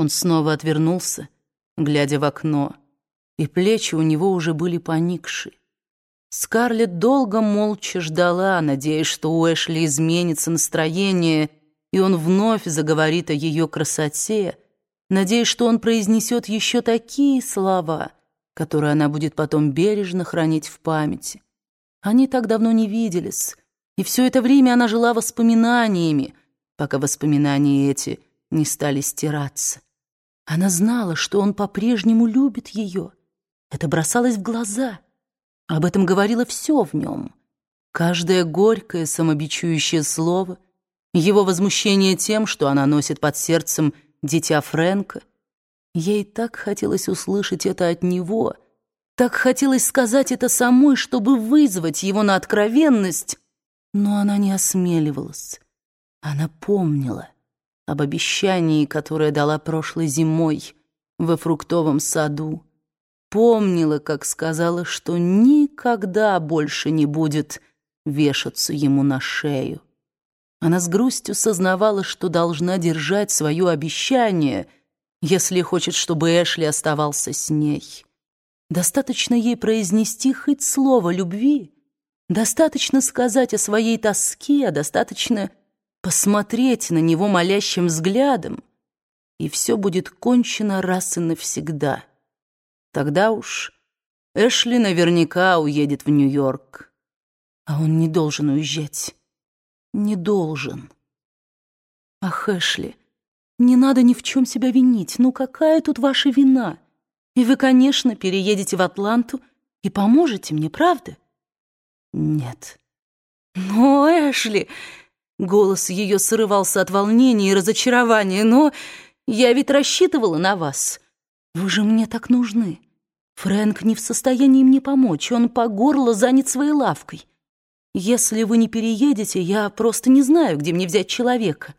Он снова отвернулся, глядя в окно, и плечи у него уже были поникшие. Скарлетт долго молча ждала, надеясь, что у Эшли изменится настроение, и он вновь заговорит о ее красоте, надеясь, что он произнесет еще такие слова, которые она будет потом бережно хранить в памяти. Они так давно не виделись, и все это время она жила воспоминаниями, пока воспоминания эти не стали стираться. Она знала, что он по-прежнему любит ее. Это бросалось в глаза. Об этом говорило все в нем. Каждое горькое самобичующее слово, его возмущение тем, что она носит под сердцем дитя Фрэнка. Ей так хотелось услышать это от него, так хотелось сказать это самой, чтобы вызвать его на откровенность, но она не осмеливалась. Она помнила об обещании, которое дала прошлой зимой во фруктовом саду. Помнила, как сказала, что никогда больше не будет вешаться ему на шею. Она с грустью сознавала, что должна держать свое обещание, если хочет, чтобы Эшли оставался с ней. Достаточно ей произнести хоть слово любви, достаточно сказать о своей тоске, достаточно посмотреть на него молящим взглядом, и все будет кончено раз и навсегда. Тогда уж Эшли наверняка уедет в Нью-Йорк. А он не должен уезжать. Не должен. Ах, Эшли, не надо ни в чем себя винить. Ну какая тут ваша вина? И вы, конечно, переедете в Атланту и поможете мне, правда? Нет. Но, Эшли, Голос ее срывался от волнения и разочарования. «Но я ведь рассчитывала на вас. Вы же мне так нужны. Фрэнк не в состоянии мне помочь. Он по горло занят своей лавкой. Если вы не переедете, я просто не знаю, где мне взять человека.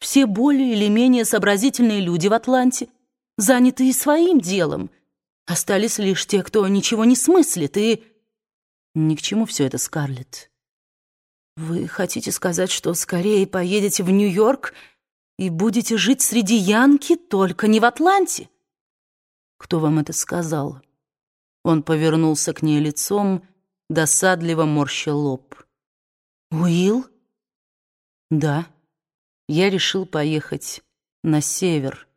Все более или менее сообразительные люди в Атланте заняты и своим делом. Остались лишь те, кто ничего не смыслит, и... Ни к чему все это, Скарлетт. Вы хотите сказать, что скорее поедете в Нью-Йорк и будете жить среди Янки, только не в Атланте? Кто вам это сказал? Он повернулся к ней лицом, досадливо морща лоб. Уилл? Да. Я решил поехать на север.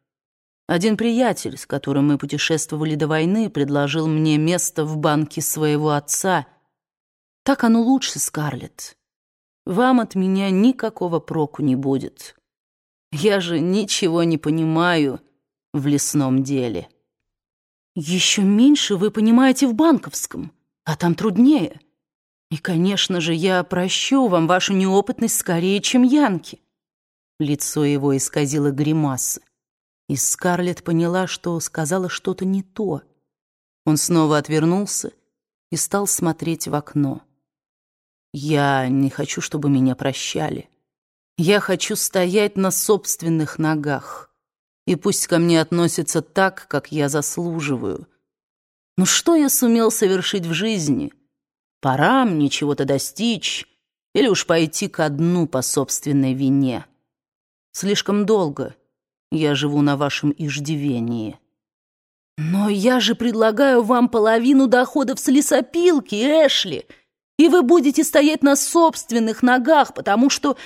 Один приятель, с которым мы путешествовали до войны, предложил мне место в банке своего отца. Так оно лучше, Скарлетт вам от меня никакого проку не будет. Я же ничего не понимаю в лесном деле. Еще меньше вы понимаете в банковском, а там труднее. И, конечно же, я прощу вам вашу неопытность скорее, чем Янки. Лицо его исказило гримаса, и Скарлетт поняла, что сказала что-то не то. Он снова отвернулся и стал смотреть в окно. Я не хочу, чтобы меня прощали. Я хочу стоять на собственных ногах. И пусть ко мне относятся так, как я заслуживаю. Но что я сумел совершить в жизни? Пора мне чего-то достичь или уж пойти ко дну по собственной вине. Слишком долго я живу на вашем иждивении. Но я же предлагаю вам половину доходов с лесопилки, Эшли — и вы будете стоять на собственных ногах, потому что,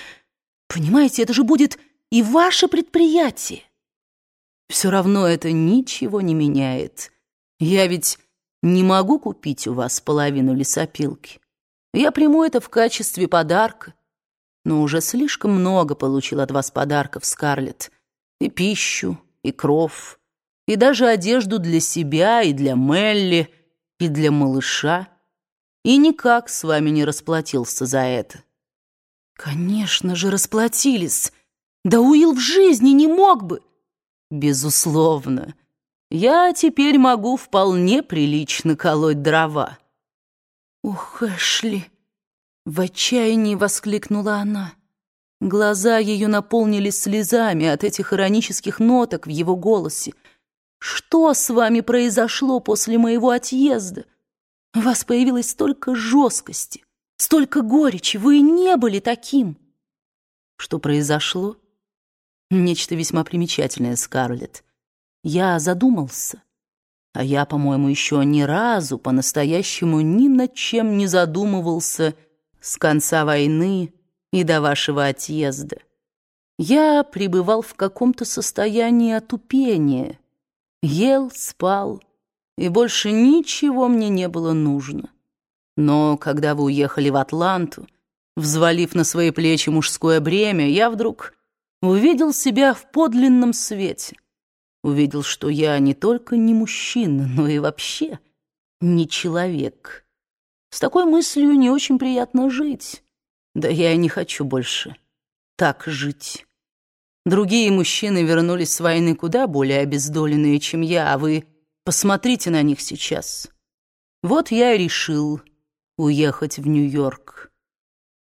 понимаете, это же будет и ваше предприятие. Все равно это ничего не меняет. Я ведь не могу купить у вас половину лесопилки. Я приму это в качестве подарка. Но уже слишком много получил от вас подарков, Скарлетт. И пищу, и кров, и даже одежду для себя, и для Мелли, и для малыша и никак с вами не расплатился за это». «Конечно же, расплатились. Да Уилл в жизни не мог бы». «Безусловно. Я теперь могу вполне прилично колоть дрова». «Ух, Эшли!» — в отчаянии воскликнула она. Глаза ее наполнились слезами от этих иронических ноток в его голосе. «Что с вами произошло после моего отъезда?» У вас появилось столько жесткости, столько горечи. Вы не были таким. Что произошло? Нечто весьма примечательное, Скарлетт. я задумался. А я, по-моему, еще ни разу по-настоящему ни над чем не задумывался с конца войны и до вашего отъезда. Я пребывал в каком-то состоянии отупения, ел, спал, и больше ничего мне не было нужно. Но когда вы уехали в Атланту, взвалив на свои плечи мужское бремя, я вдруг увидел себя в подлинном свете. Увидел, что я не только не мужчина, но и вообще не человек. С такой мыслью не очень приятно жить. Да я и не хочу больше так жить. Другие мужчины вернулись с войны куда более обездоленные, чем я, а вы посмотрите на них сейчас. Вот я и решил уехать в Нью-Йорк.